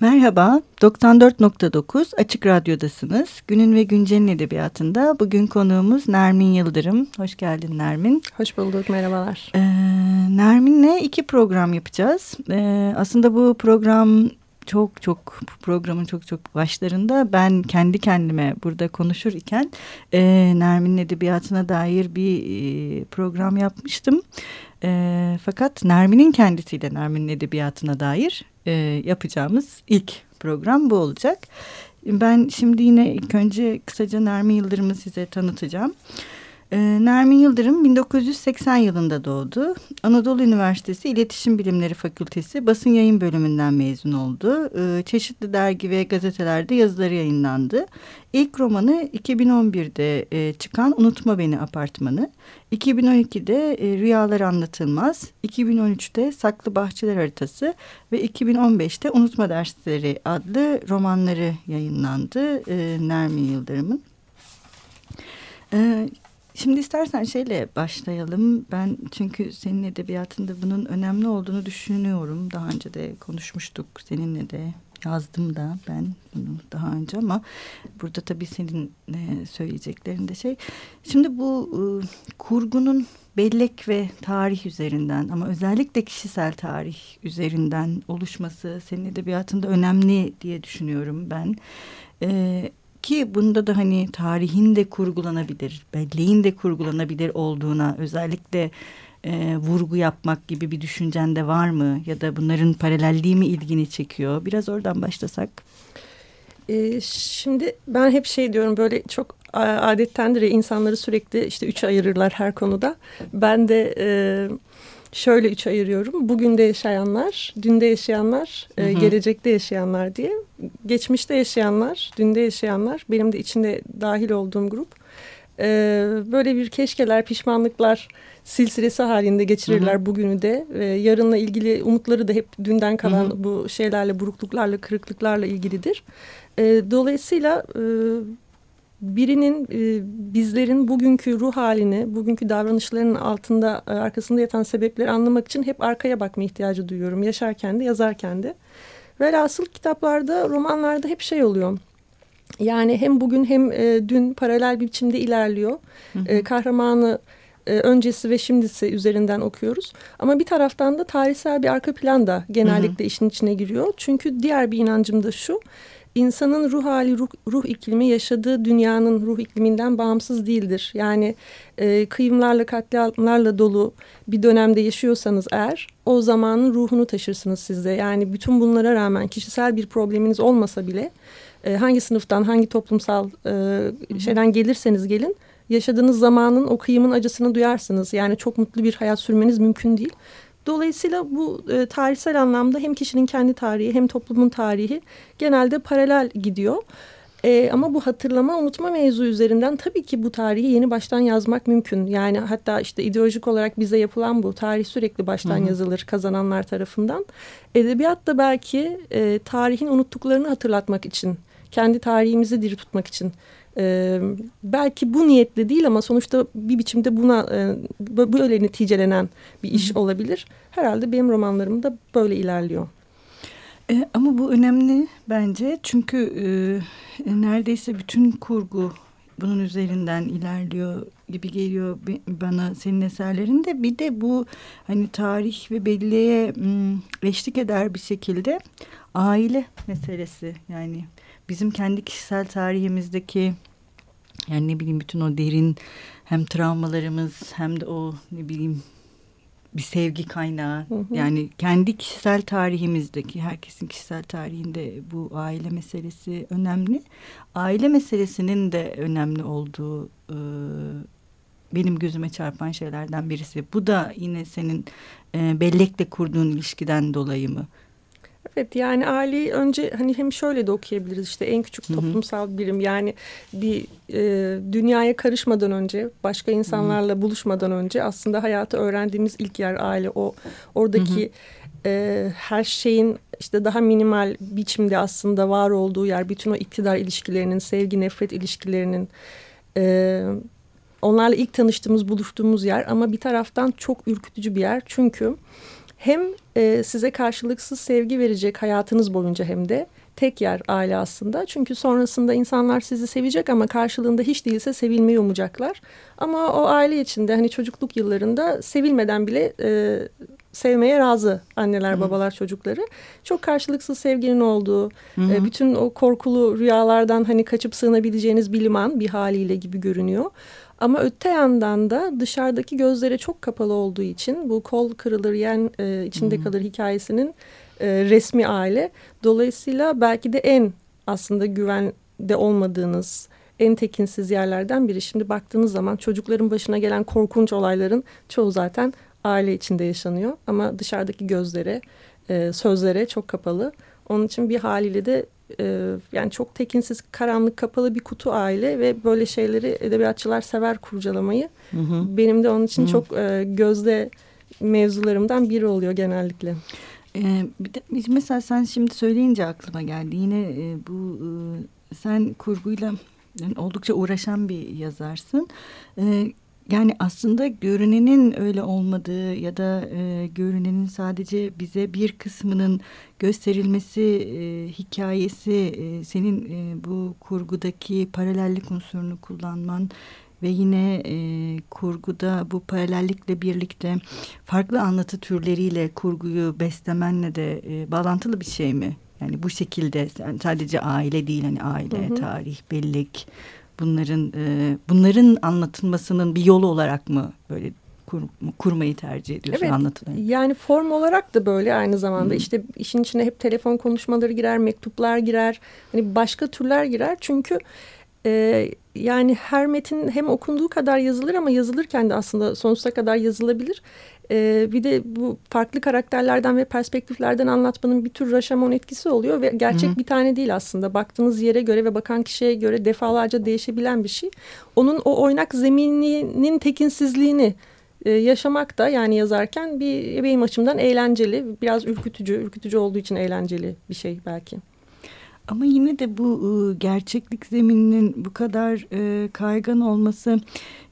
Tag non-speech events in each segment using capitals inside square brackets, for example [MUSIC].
Merhaba, 94.9 Açık Radyo'dasınız. Günün ve Güncel'in edebiyatında bugün konuğumuz Nermin Yıldırım. Hoş geldin Nermin. Hoş bulduk, merhabalar. Ee, Nermin'le iki program yapacağız. Ee, aslında bu program çok çok programın çok çok başlarında ben kendi kendime burada konuşur iken e, Nermin'in edebiyatına dair bir e, program yapmıştım. E, fakat Nermin'in kendisiyle Nermin'in edebiyatına dair e, yapacağımız ilk program bu olacak. Ben şimdi yine ilk önce kısaca Nermin Yıldırım'ı size tanıtacağım. Ee, Nermin Yıldırım 1980 yılında doğdu. Anadolu Üniversitesi İletişim Bilimleri Fakültesi Basın Yayın Bölümünden mezun oldu. Ee, çeşitli dergi ve gazetelerde yazıları yayınlandı. İlk romanı 2011'de e, çıkan Unutma Beni Apartmanı. 2012'de e, Rüyalar Anlatılmaz. 2013'te Saklı Bahçeler Haritası ve 2015'te Unutma Dersleri adlı romanları yayınlandı e, Nermin Yıldırım'ın. Ee, Şimdi istersen şeyle başlayalım. Ben çünkü senin edebiyatında bunun önemli olduğunu düşünüyorum. Daha önce de konuşmuştuk seninle de yazdım da ben bunu daha önce ama burada tabii senin e, söyleyeceklerin de şey. Şimdi bu e, kurgunun bellek ve tarih üzerinden ama özellikle kişisel tarih üzerinden oluşması senin edebiyatında önemli diye düşünüyorum ben. E, ki bunda da hani tarihin de kurgulanabilir, belleğin de kurgulanabilir olduğuna özellikle e, vurgu yapmak gibi bir düşüncen de var mı? Ya da bunların paralelliği mi ilgini çekiyor? Biraz oradan başlasak. Ee, şimdi ben hep şey diyorum böyle çok adettendir ya insanları sürekli işte üç ayırırlar her konuda. Ben de... E, şöyle üç ayırıyorum. Bugün de yaşayanlar, dünde yaşayanlar, hı e, gelecekte yaşayanlar diye. Geçmişte yaşayanlar, dünde yaşayanlar, benim de içinde dahil olduğum grup. E, böyle bir keşkeler, pişmanlıklar silsilesi halinde geçirirler hı hı. bugünü de. Ve yarınla ilgili umutları da hep dünden kalan hı hı. bu şeylerle, burukluklarla, kırıklıklarla ilgilidir. E, dolayısıyla birinin e, bizlerin bugünkü ruh halini, bugünkü davranışlarının altında e, arkasında yatan sebepleri anlamak için hep arkaya bakma ihtiyacı duyuyorum. Yaşarken de yazarken de. Velhasıl kitaplarda, romanlarda hep şey oluyor. Yani hem bugün hem e, dün paralel bir biçimde ilerliyor. Hı hı. E, kahramanı e, öncesi ve şimdisi üzerinden okuyoruz. Ama bir taraftan da tarihsel bir arka plan da genellikle hı hı. işin içine giriyor. Çünkü diğer bir inancım da şu insanın ruh hali, ruh, ruh iklimi yaşadığı dünyanın ruh ikliminden bağımsız değildir. Yani e, kıyımlarla, katliamlarla dolu bir dönemde yaşıyorsanız eğer o zamanın ruhunu taşırsınız sizde. Yani bütün bunlara rağmen kişisel bir probleminiz olmasa bile e, hangi sınıftan, hangi toplumsal e, şeyden gelirseniz gelin yaşadığınız zamanın o kıyımın acısını duyarsınız. Yani çok mutlu bir hayat sürmeniz mümkün değil. Dolayısıyla bu e, tarihsel anlamda hem kişinin kendi tarihi hem toplumun tarihi genelde paralel gidiyor. E, ama bu hatırlama unutma mevzu üzerinden tabii ki bu tarihi yeni baştan yazmak mümkün. Yani hatta işte ideolojik olarak bize yapılan bu tarih sürekli baştan Hı -hı. yazılır kazananlar tarafından. Edebiyat da belki e, tarihin unuttuklarını hatırlatmak için, kendi tarihimizi diri tutmak için ee, belki bu niyetle değil ama sonuçta bir biçimde buna e, böyle neticelenen bir iş olabilir. Herhalde benim romanlarım da böyle ilerliyor. E, ama bu önemli bence çünkü e, neredeyse bütün kurgu bunun üzerinden ilerliyor gibi geliyor bana senin eserlerinde. Bir de bu hani tarih ve belleğe eşlik eder bir şekilde aile meselesi yani bizim kendi kişisel tarihimizdeki yani ne bileyim bütün o derin hem travmalarımız hem de o ne bileyim bir sevgi kaynağı. Hı hı. Yani kendi kişisel tarihimizdeki herkesin kişisel tarihinde bu aile meselesi önemli. Aile meselesinin de önemli olduğu e, benim gözüme çarpan şeylerden birisi. Bu da yine senin e, bellekle kurduğun ilişkiden dolayı mı? Evet yani aileyi önce hani hem şöyle de okuyabiliriz işte en küçük toplumsal birim. Yani bir e, dünyaya karışmadan önce başka insanlarla hı hı. buluşmadan önce aslında hayatı öğrendiğimiz ilk yer aile. O oradaki hı hı. E, her şeyin işte daha minimal biçimde aslında var olduğu yer bütün o iktidar ilişkilerinin sevgi nefret ilişkilerinin e, onlarla ilk tanıştığımız buluştuğumuz yer. Ama bir taraftan çok ürkütücü bir yer. Çünkü hem e, size karşılıksız sevgi verecek hayatınız boyunca hem de tek yer aile aslında. Çünkü sonrasında insanlar sizi sevecek ama karşılığında hiç değilse sevilmeyi umacaklar. Ama o aile içinde hani çocukluk yıllarında sevilmeden bile e, sevmeye razı anneler Hı. babalar çocukları. Çok karşılıksız sevginin olduğu, e, bütün o korkulu rüyalardan hani kaçıp sığınabileceğiniz bir liman bir haliyle gibi görünüyor. Ama öte yandan da dışarıdaki gözlere çok kapalı olduğu için bu kol kırılır yen e, içinde hmm. kalır hikayesinin e, resmi aile. Dolayısıyla belki de en aslında güvende olmadığınız en tekinsiz yerlerden biri. Şimdi baktığınız zaman çocukların başına gelen korkunç olayların çoğu zaten aile içinde yaşanıyor. Ama dışarıdaki gözlere, e, sözlere çok kapalı. Onun için bir haliyle de e, yani çok tekinsiz, karanlık, kapalı bir kutu aile ve böyle şeyleri edebiyatçılar sever kurcalamayı. Hı hı. Benim de onun için hı. çok e, gözde mevzularımdan biri oluyor genellikle. Ee, bir de mesela sen şimdi söyleyince aklıma geldi. Yine e, bu e, sen kurguyla yani oldukça uğraşan bir yazarsın. E, yani aslında görünenin öyle olmadığı ya da e, görünenin sadece bize bir kısmının gösterilmesi e, hikayesi e, senin e, bu kurgudaki paralellik unsurunu kullanman ve yine e, kurguda bu paralellikle birlikte farklı anlatı türleriyle kurguyu beslemenle de e, bağlantılı bir şey mi? Yani bu şekilde yani sadece aile değil hani aile, hı hı. tarih, bellek bunların e, bunların anlatılmasının bir yolu olarak mı böyle kur, kurmayı tercih ediyorsun evet, anlatıları? Yani form olarak da böyle aynı zamanda hmm. işte işin içine hep telefon konuşmaları girer, mektuplar girer, hani başka türler girer çünkü e, yani her metin hem okunduğu kadar yazılır ama yazılırken de aslında sonsuza kadar yazılabilir. Ee, bir de bu farklı karakterlerden ve perspektiflerden anlatmanın bir tür Rashomon etkisi oluyor ve gerçek Hı -hı. bir tane değil aslında. Baktığınız yere göre ve bakan kişiye göre defalarca değişebilen bir şey. Onun o oynak zemininin tekinsizliğini e, yaşamak da yani yazarken bir benim açımdan eğlenceli, biraz ürkütücü, ürkütücü olduğu için eğlenceli bir şey belki. Ama yine de bu e, gerçeklik zemininin bu kadar e, kaygan olması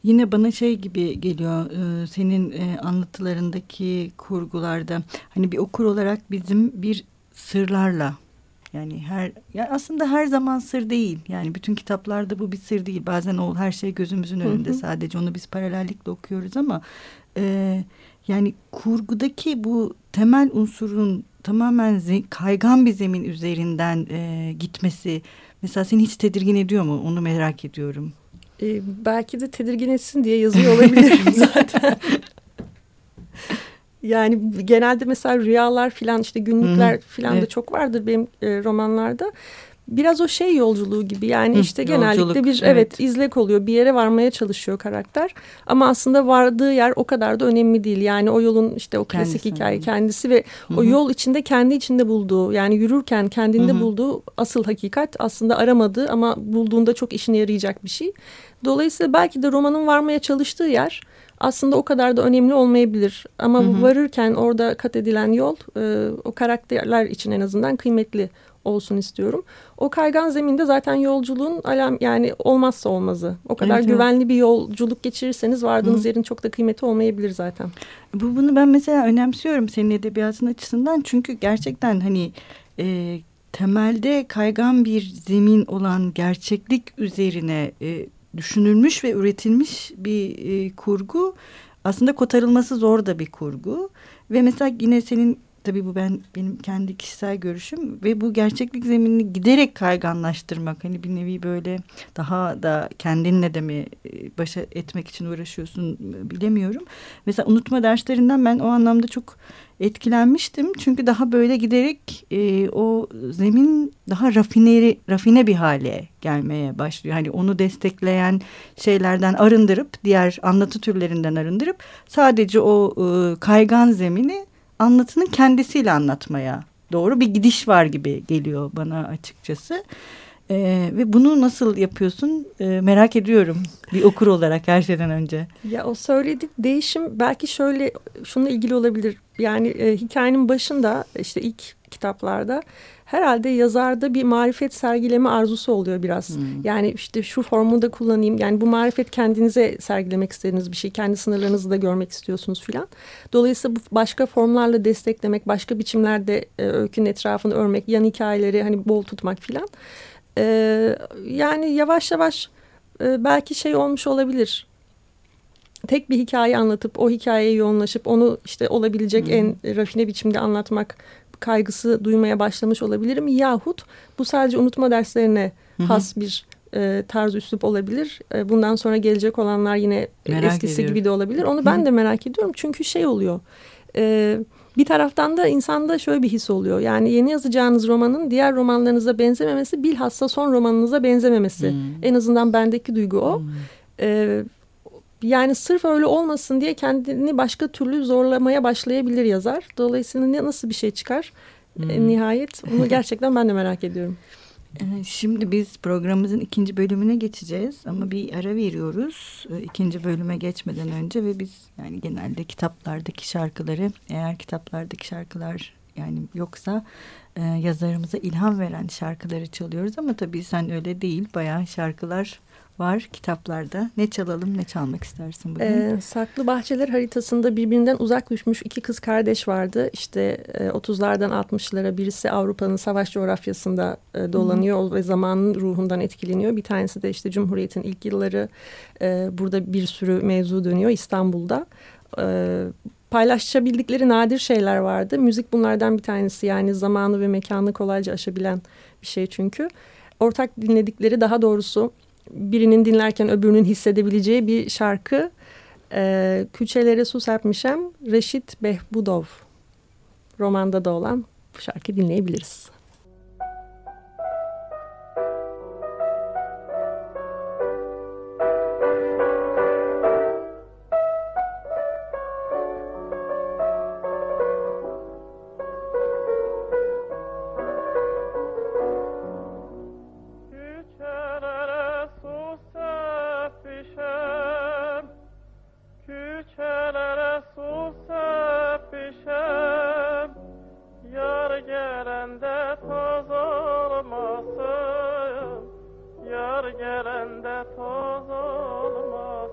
yine bana şey gibi geliyor e, senin anlatılarındaki kurgularda hani bir okur olarak bizim bir sırlarla yani her yani aslında her zaman sır değil. Yani bütün kitaplarda bu bir sır değil. Bazen o her şey gözümüzün önünde. Hı hı. Sadece onu biz paralellikle okuyoruz ama e, yani kurgudaki bu temel unsurun tamamen kaygan bir zemin üzerinden e, gitmesi mesela seni hiç tedirgin ediyor mu? Onu merak ediyorum. Ee, belki de tedirgin etsin diye yazıyor olabilirim [LAUGHS] zaten. yani genelde mesela rüyalar filan işte günlükler filan evet. da çok vardır benim e, romanlarda biraz o şey yolculuğu gibi yani Hı, işte genellikle bir evet. evet izlek oluyor bir yere varmaya çalışıyor karakter ama aslında vardığı yer o kadar da önemli değil yani o yolun işte o klasik kendisi. hikaye kendisi ve Hı -hı. o yol içinde kendi içinde bulduğu yani yürürken kendinde Hı -hı. bulduğu asıl hakikat aslında aramadığı ama bulduğunda çok işine yarayacak bir şey dolayısıyla belki de romanın varmaya çalıştığı yer aslında o kadar da önemli olmayabilir. Ama hı hı. varırken orada kat edilen yol e, o karakterler için en azından kıymetli olsun istiyorum. O kaygan zeminde zaten yolculuğun alam yani olmazsa olmazı. O kadar evet, güvenli evet. bir yolculuk geçirirseniz vardığınız Hı. yerin çok da kıymeti olmayabilir zaten. Bu bunu ben mesela önemsiyorum senin edebiyatın açısından çünkü gerçekten hani e, temelde kaygan bir zemin olan gerçeklik üzerine e, düşünülmüş ve üretilmiş bir e, kurgu. Aslında kotarılması zor da bir kurgu. Ve mesela yine senin tabii bu ben benim kendi kişisel görüşüm ve bu gerçeklik zeminini giderek kayganlaştırmak hani bir nevi böyle daha da kendinle de mi e, başa etmek için uğraşıyorsun bilemiyorum. Mesela unutma derslerinden ben o anlamda çok etkilenmiştim. Çünkü daha böyle giderek e, o zemin daha rafineri, rafine bir hale gelmeye başlıyor. Hani onu destekleyen şeylerden arındırıp diğer anlatı türlerinden arındırıp sadece o e, kaygan zemini anlatının kendisiyle anlatmaya doğru bir gidiş var gibi geliyor bana açıkçası. Ee, ve bunu nasıl yapıyorsun ee, merak ediyorum bir okur olarak her şeyden önce. Ya o söyledi değişim belki şöyle şununla ilgili olabilir. Yani e, hikayenin başında işte ilk kitaplarda herhalde yazarda bir marifet sergileme arzusu oluyor biraz. Hmm. Yani işte şu formu da kullanayım. Yani bu marifet kendinize sergilemek istediğiniz bir şey. Kendi sınırlarınızı da görmek istiyorsunuz filan. Dolayısıyla bu başka formlarla desteklemek, başka biçimlerde e, öykünün etrafını örmek, yan hikayeleri hani bol tutmak filan. E, yani yavaş yavaş e, belki şey olmuş olabilir tek bir hikaye anlatıp o hikayeye yoğunlaşıp onu işte olabilecek hmm. en rafine biçimde anlatmak kaygısı duymaya başlamış olabilirim. Yahut bu sadece unutma derslerine Hı -hı. has bir e, tarz üslup olabilir. E, bundan sonra gelecek olanlar yine merak eskisi ediyorum. gibi de olabilir. Onu ben de merak ediyorum. Çünkü şey oluyor. E, bir taraftan da insanda şöyle bir his oluyor. Yani yeni yazacağınız romanın diğer romanlarınıza benzememesi bilhassa son romanınıza benzememesi. Hmm. En azından bendeki duygu o. Hmm. E, yani sırf öyle olmasın diye kendini başka türlü zorlamaya başlayabilir yazar. Dolayısıyla ne nasıl bir şey çıkar e, hmm. nihayet onu [LAUGHS] gerçekten ben de merak ediyorum. Ee, şimdi biz programımızın ikinci bölümüne geçeceğiz ama bir ara veriyoruz ee, ikinci bölüme geçmeden önce ve biz yani genelde kitaplardaki şarkıları eğer kitaplardaki şarkılar yani yoksa e, yazarımıza ilham veren şarkıları çalıyoruz ama tabii sen öyle değil bayağı şarkılar var kitaplarda. Ne çalalım ne çalmak istersin bugün? Ee, Saklı Bahçeler haritasında birbirinden uzak düşmüş iki kız kardeş vardı. İşte e, 30'lardan 60'lara birisi Avrupa'nın savaş coğrafyasında e, dolanıyor Hı. ve zamanın ruhundan etkileniyor. Bir tanesi de işte Cumhuriyet'in ilk yılları e, burada bir sürü mevzu dönüyor İstanbul'da. E, paylaşabildikleri nadir şeyler vardı. Müzik bunlardan bir tanesi yani zamanı ve mekanı kolayca aşabilen bir şey çünkü. Ortak dinledikleri daha doğrusu birinin dinlerken öbürünün hissedebileceği bir şarkı. E, Küçelere su serpmişem Reşit Behbudov romanda da olan bu şarkı dinleyebiliriz. Gelende toz olmasın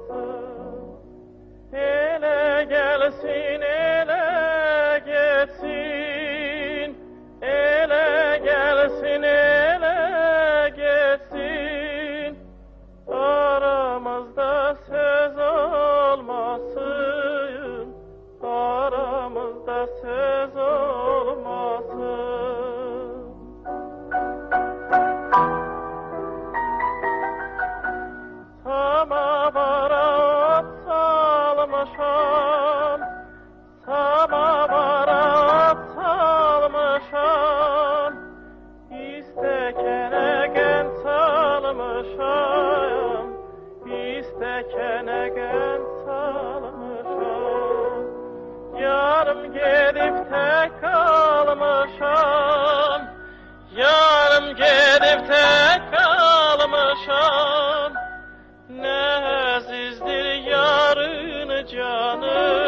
istekene gel salmışam Yarım gelip de kalmışam. Yarım gelip de kalmışam. Ne azizdir yarın canım.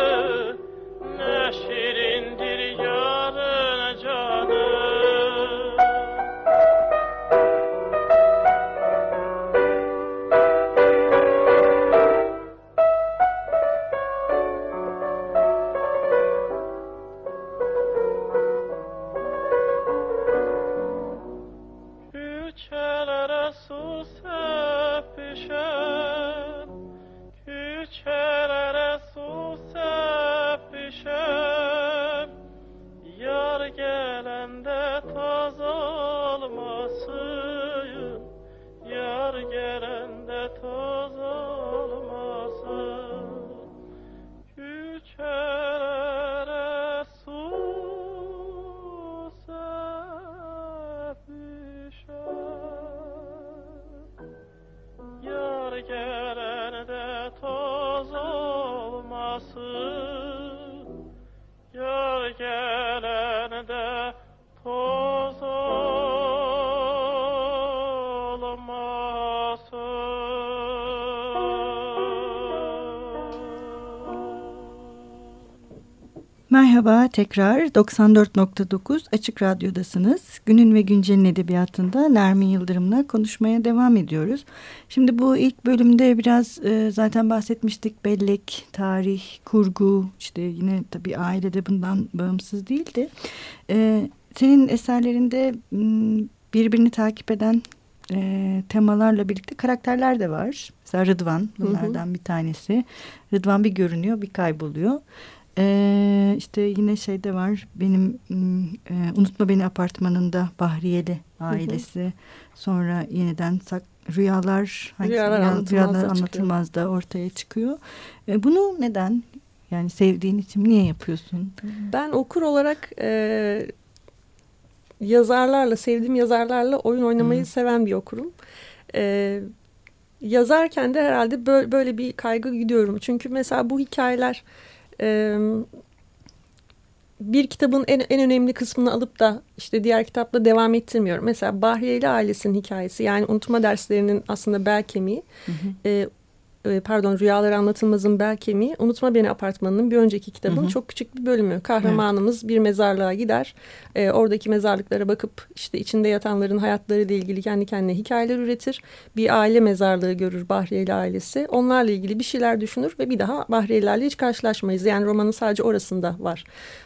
Merhaba tekrar 94.9 Açık Radyo'dasınız. Günün ve Güncel'in edebiyatında Nermin Yıldırım'la konuşmaya devam ediyoruz. Şimdi bu ilk bölümde biraz e, zaten bahsetmiştik bellek, tarih, kurgu işte yine tabii ailede bundan bağımsız değildi. E, senin eserlerinde birbirini takip eden e, temalarla birlikte karakterler de var. Mesela Rıdvan bunlardan hı hı. bir tanesi. Rıdvan bir görünüyor bir kayboluyor. Ee, işte yine şey de var benim e, Unutma Beni apartmanında Bahriyeli ailesi. Hı hı. Sonra yeniden sak, rüyalar, rüyalar, anlatılmaz, rüyalar anlatılmaz da ortaya çıkıyor. E, bunu neden yani sevdiğin için niye yapıyorsun? Ben okur olarak e, yazarlarla sevdiğim yazarlarla oyun oynamayı hmm. seven bir okurum. E, yazarken de herhalde böyle, böyle bir kaygı gidiyorum. Çünkü mesela bu hikayeler e, bir kitabın en, en önemli kısmını alıp da işte diğer kitapla devam ettirmiyorum. Mesela Bahriyeli ailesinin hikayesi yani unutma derslerinin aslında bel kemiği. Hı hı. E, e, pardon Rüyalar Anlatılmaz'ın bel kemiği Unutma Beni Apartmanı'nın bir önceki kitabın hı hı. çok küçük bir bölümü. Kahramanımız evet. bir mezarlığa gider. E, oradaki mezarlıklara bakıp işte içinde yatanların hayatları ile ilgili kendi kendine hikayeler üretir. Bir aile mezarlığı görür Bahriyeli ailesi. Onlarla ilgili bir şeyler düşünür ve bir daha Bahriyelilerle hiç karşılaşmayız. Yani romanın sadece orasında var.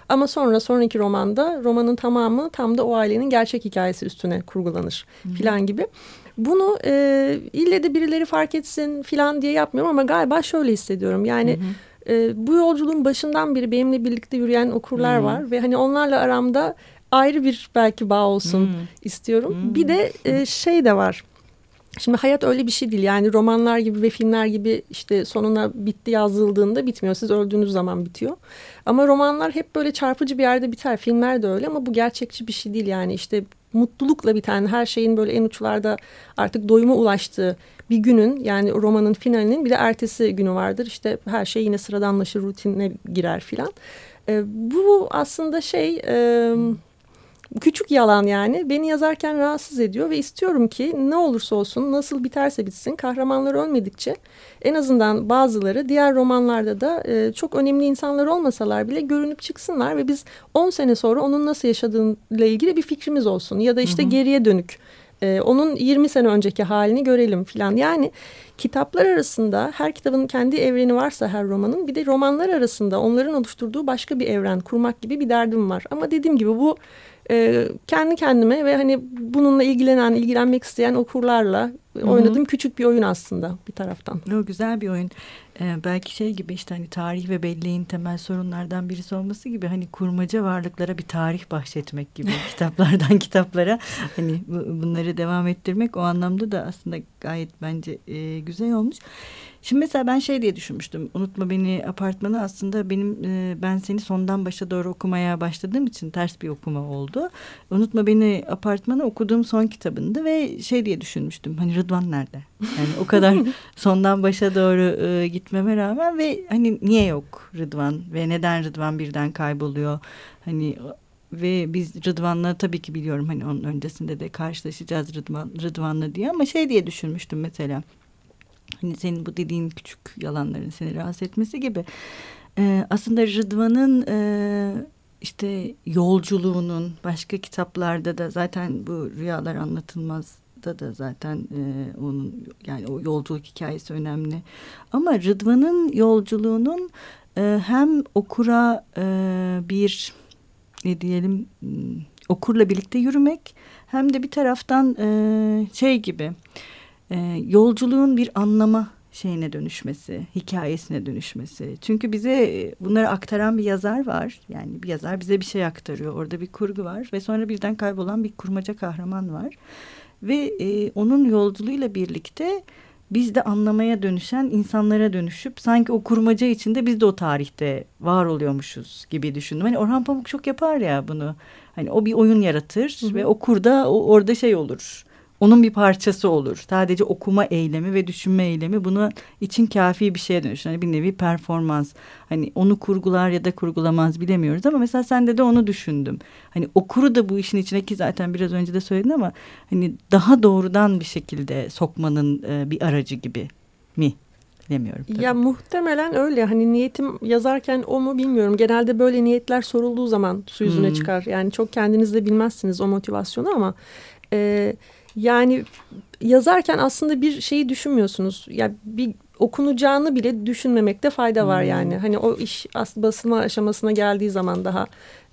Ama sonra sonraki romanda romanın tamamı tam da o ailenin gerçek hikayesi üstüne kurgulanır filan gibi. Bunu e, ille de birileri fark etsin filan diye yapmıyorum ama galiba şöyle hissediyorum. Yani hı hı. E, bu yolculuğun başından beri benimle birlikte yürüyen okurlar hı. var ve hani onlarla aramda ayrı bir belki bağ olsun hı. istiyorum. Hı. Bir de e, şey de var. Şimdi hayat öyle bir şey değil. Yani romanlar gibi ve filmler gibi işte sonuna bitti yazıldığında bitmiyor. Siz öldüğünüz zaman bitiyor. Ama romanlar hep böyle çarpıcı bir yerde biter. Filmler de öyle ama bu gerçekçi bir şey değil. Yani işte mutlulukla biten her şeyin böyle en uçlarda artık doyuma ulaştığı bir günün yani romanın finalinin bir de ertesi günü vardır. İşte her şey yine sıradanlaşır, rutinine girer filan. E, bu aslında şey... E, küçük yalan yani beni yazarken rahatsız ediyor ve istiyorum ki ne olursa olsun nasıl biterse bitsin kahramanlar ölmedikçe en azından bazıları diğer romanlarda da e, çok önemli insanlar olmasalar bile görünüp çıksınlar ve biz 10 sene sonra onun nasıl yaşadığıyla ilgili bir fikrimiz olsun ya da işte hı hı. geriye dönük e, onun 20 sene önceki halini görelim filan. Yani kitaplar arasında her kitabın kendi evreni varsa her romanın bir de romanlar arasında onların oluşturduğu başka bir evren kurmak gibi bir derdim var. Ama dediğim gibi bu e, kendi kendime ve hani bununla ilgilenen, ilgilenmek isteyen okurlarla Hı-hı. oynadığım küçük bir oyun aslında bir taraftan. O güzel bir oyun. Ee, belki şey gibi işte hani tarih ve belleğin temel sorunlardan birisi olması gibi hani kurmaca varlıklara bir tarih bahşetmek gibi [LAUGHS] kitaplardan kitaplara hani bu, bunları devam ettirmek o anlamda da aslında gayet bence e, güzel olmuş. Şimdi mesela ben şey diye düşünmüştüm. Unutma beni apartmanı aslında benim e, ben seni sondan başa doğru okumaya başladığım için ters bir okuma oldu. Unutma beni apartmanı okuduğum son kitabındı ve şey diye düşünmüştüm. Hani Rıdvan nerede? Yani o kadar [LAUGHS] sondan başa doğru e, gitmeme rağmen ve hani niye yok Rıdvan ve neden Rıdvan birden kayboluyor? Hani ve biz Rıdvan'la tabii ki biliyorum hani onun öncesinde de karşılaşacağız Rıdvan, Rıdvan'la diye ama şey diye düşünmüştüm mesela hani senin bu dediğin küçük yalanların seni rahatsız etmesi gibi e, aslında Rıdvan'ın e, işte yolculuğunun başka kitaplarda da zaten bu rüyalar anlatılmaz da da zaten e, onun yani o yolculuk hikayesi önemli ama Rıdvan'ın yolculuğunun e, hem okura e, bir ne diyelim okurla birlikte yürümek hem de bir taraftan e, şey gibi e, yolculuğun bir anlama şeyine dönüşmesi, hikayesine dönüşmesi. Çünkü bize e, bunları aktaran bir yazar var. Yani bir yazar bize bir şey aktarıyor. Orada bir kurgu var ve sonra birden kaybolan bir kurmaca kahraman var. Ve e, onun yolculuğuyla birlikte biz de anlamaya dönüşen insanlara dönüşüp sanki o kurmaca içinde biz de o tarihte var oluyormuşuz gibi düşündüm. Hani Orhan Pamuk çok yapar ya bunu. Hani o bir oyun yaratır hı hı. ve okur da o, orada şey olur onun bir parçası olur. Sadece okuma eylemi ve düşünme eylemi buna için kafi bir şeye dönüşür. Hani bir nevi performans. Hani onu kurgular ya da kurgulamaz bilemiyoruz ama mesela sende de onu düşündüm. Hani okuru da bu işin içine ki zaten biraz önce de söyledin ama hani daha doğrudan bir şekilde sokmanın e, bir aracı gibi mi? Bilemiyorum. Tabii. Ya muhtemelen öyle. Hani niyetim yazarken o mu bilmiyorum. Genelde böyle niyetler sorulduğu zaman su yüzüne hmm. çıkar. Yani çok kendiniz de bilmezsiniz o motivasyonu ama e, yani yazarken aslında bir şeyi düşünmüyorsunuz. Ya yani bir okunacağını bile düşünmemekte fayda var hmm. yani. Hani o iş basılma aşamasına geldiği zaman daha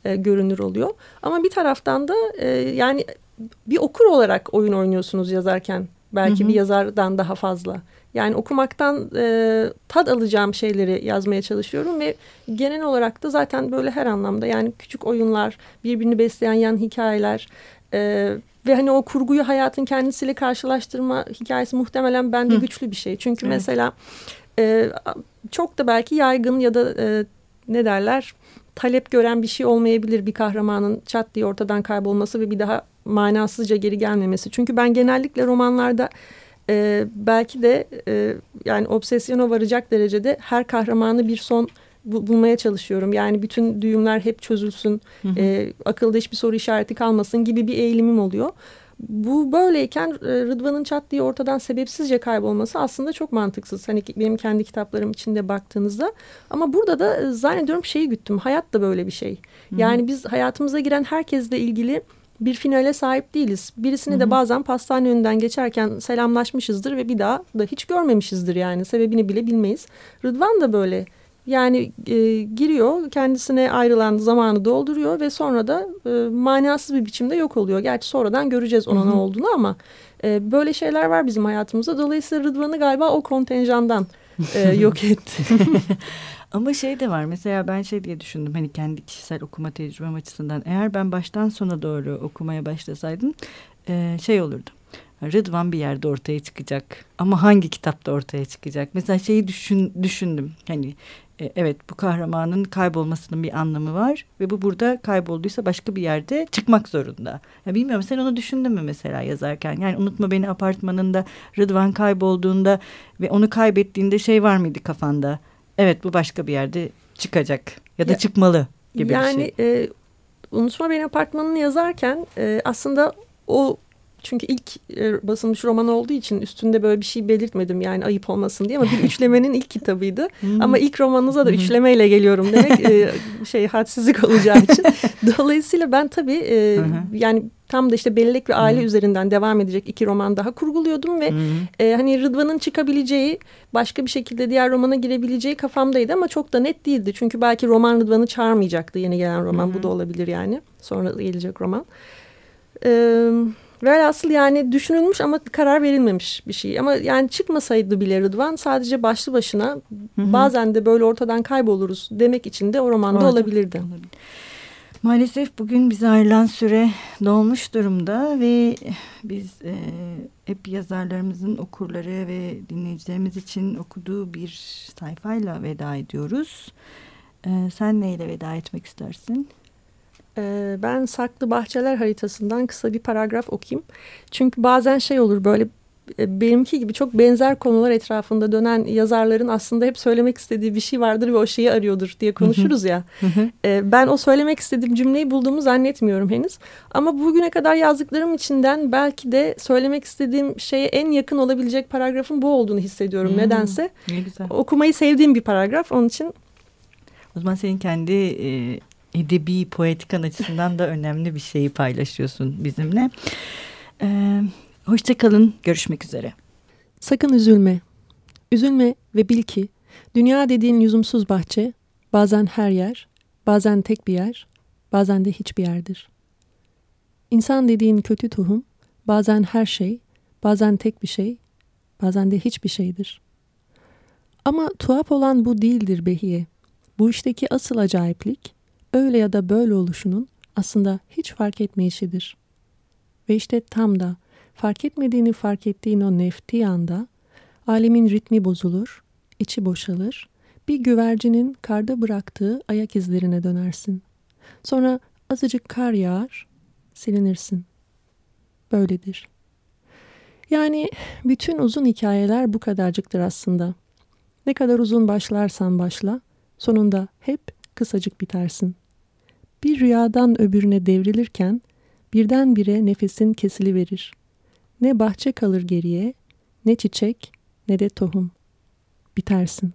e, görünür oluyor. Ama bir taraftan da e, yani bir okur olarak oyun oynuyorsunuz yazarken. Belki hı bir yazardan daha fazla. Yani okumaktan e, tad alacağım şeyleri yazmaya çalışıyorum ve genel olarak da zaten böyle her anlamda yani küçük oyunlar, birbirini besleyen yan hikayeler e, ve hani o kurguyu hayatın kendisiyle karşılaştırma hikayesi muhtemelen bende Hı. güçlü bir şey. Çünkü evet. mesela e, çok da belki yaygın ya da e, ne derler talep gören bir şey olmayabilir bir kahramanın çat diye ortadan kaybolması ve bir daha manasızca geri gelmemesi. Çünkü ben genellikle romanlarda e, belki de e, yani obsesyona varacak derecede her kahramanı bir son bulmaya çalışıyorum. Yani bütün düğümler hep çözülsün, hı hı. E, akılda hiçbir soru işareti kalmasın gibi bir eğilimim oluyor. Bu böyleyken e, Rıdvan'ın çat diye ortadan sebepsizce kaybolması aslında çok mantıksız. Hani benim kendi kitaplarım içinde baktığınızda. Ama burada da e, zannediyorum şeyi güttüm. Hayat da böyle bir şey. Yani biz hayatımıza giren herkesle ilgili bir finale sahip değiliz. Birisini Hı-hı. de bazen pastane önünden geçerken selamlaşmışızdır ve bir daha da hiç görmemişizdir yani. Sebebini bile bilmeyiz. Rıdvan da böyle. Yani e, giriyor kendisine ayrılan zamanı dolduruyor ve sonra da e, manasız bir biçimde yok oluyor. Gerçi sonradan göreceğiz ona ne olduğunu ama e, böyle şeyler var bizim hayatımızda. Dolayısıyla Rıdvan'ı galiba o kontenjandan e, [LAUGHS] yok etti. [LAUGHS] Ama şey de var mesela ben şey diye düşündüm hani kendi kişisel okuma tecrübem açısından eğer ben baştan sona doğru okumaya başlasaydım e, şey olurdu. Rıdvan bir yerde ortaya çıkacak ama hangi kitapta ortaya çıkacak? Mesela şeyi düşün, düşündüm hani e, evet bu kahramanın kaybolmasının bir anlamı var ve bu burada kaybolduysa başka bir yerde çıkmak zorunda. Ya bilmiyorum sen onu düşündün mü mesela yazarken? Yani unutma beni apartmanında Rıdvan kaybolduğunda ve onu kaybettiğinde şey var mıydı kafanda? evet bu başka bir yerde çıkacak ya da ya, çıkmalı gibi yani, bir şey. E, Unutma Beni Apartmanı'nı yazarken e, aslında o çünkü ilk e, basılmış roman olduğu için üstünde böyle bir şey belirtmedim yani ayıp olmasın diye ama bir üçlemenin ilk kitabıydı. [LAUGHS] Hmm. Ama ilk romanınıza da hmm. üçlemeyle geliyorum demek e, şey hadsizlik olacağı için. [LAUGHS] Dolayısıyla ben tabii e, yani tam da işte bellek ve aile Hı. üzerinden devam edecek iki roman daha kurguluyordum ve e, hani Rıdvan'ın çıkabileceği başka bir şekilde diğer romana girebileceği kafamdaydı ama çok da net değildi. Çünkü belki roman Rıdvan'ı çağırmayacaktı yeni gelen roman Hı. bu da olabilir yani sonra gelecek roman. Evet. Velhasıl yani düşünülmüş ama karar verilmemiş bir şey. Ama yani çıkmasaydı bile Rıdvan sadece başlı başına hı hı. bazen de böyle ortadan kayboluruz demek için de o romanda Orada. olabilirdi. Maalesef bugün bize ayrılan süre dolmuş durumda ve biz e, hep yazarlarımızın okurları ve dinleyicilerimiz için okuduğu bir sayfayla veda ediyoruz. E, sen neyle veda etmek istersin? Ee, ben Saklı Bahçeler haritasından kısa bir paragraf okuyayım. Çünkü bazen şey olur böyle e, benimki gibi çok benzer konular etrafında dönen yazarların aslında hep söylemek istediği bir şey vardır ve o şeyi arıyordur diye konuşuruz ya. Ee, ben o söylemek istediğim cümleyi bulduğumu zannetmiyorum henüz. Ama bugüne kadar yazdıklarım içinden belki de söylemek istediğim şeye en yakın olabilecek paragrafın bu olduğunu hissediyorum nedense. Ne güzel. Okumayı sevdiğim bir paragraf onun için. O zaman senin kendi e, edebi poetikan açısından da önemli bir şeyi paylaşıyorsun bizimle. Ee, Hoşçakalın, görüşmek üzere. Sakın üzülme. Üzülme ve bil ki dünya dediğin lüzumsuz bahçe bazen her yer, bazen tek bir yer, bazen de hiçbir yerdir. İnsan dediğin kötü tohum bazen her şey, bazen tek bir şey, bazen de hiçbir şeydir. Ama tuhaf olan bu değildir Behiye. Bu işteki asıl acayiplik öyle ya da böyle oluşunun aslında hiç fark etmeyişidir. Ve işte tam da fark etmediğini fark ettiğin o nefti anda alemin ritmi bozulur, içi boşalır, bir güvercinin karda bıraktığı ayak izlerine dönersin. Sonra azıcık kar yağar, silinirsin. Böyledir. Yani bütün uzun hikayeler bu kadarcıktır aslında. Ne kadar uzun başlarsan başla, sonunda hep kısacık bitersin. Bir rüyadan öbürüne devrilirken birdenbire nefesin kesiliverir. Ne bahçe kalır geriye, ne çiçek, ne de tohum. Bitersin.